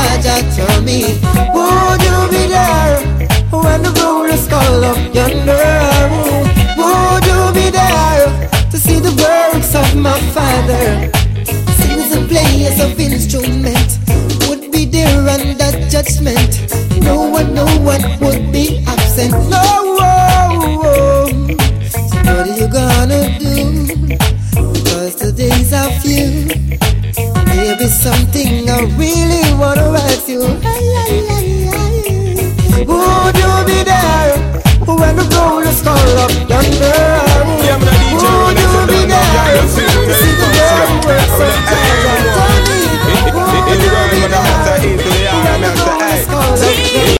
Jaja? Tell me, would you be there when the roll is called up yonder? Would you be there to see the works of my Father? Singers and players of instrument would be there under judgment. No one, no one would be absent. No. What are you gonna do? Because the days are few. Something I really wanna ask you. Would you be there when the roll is called up yonder?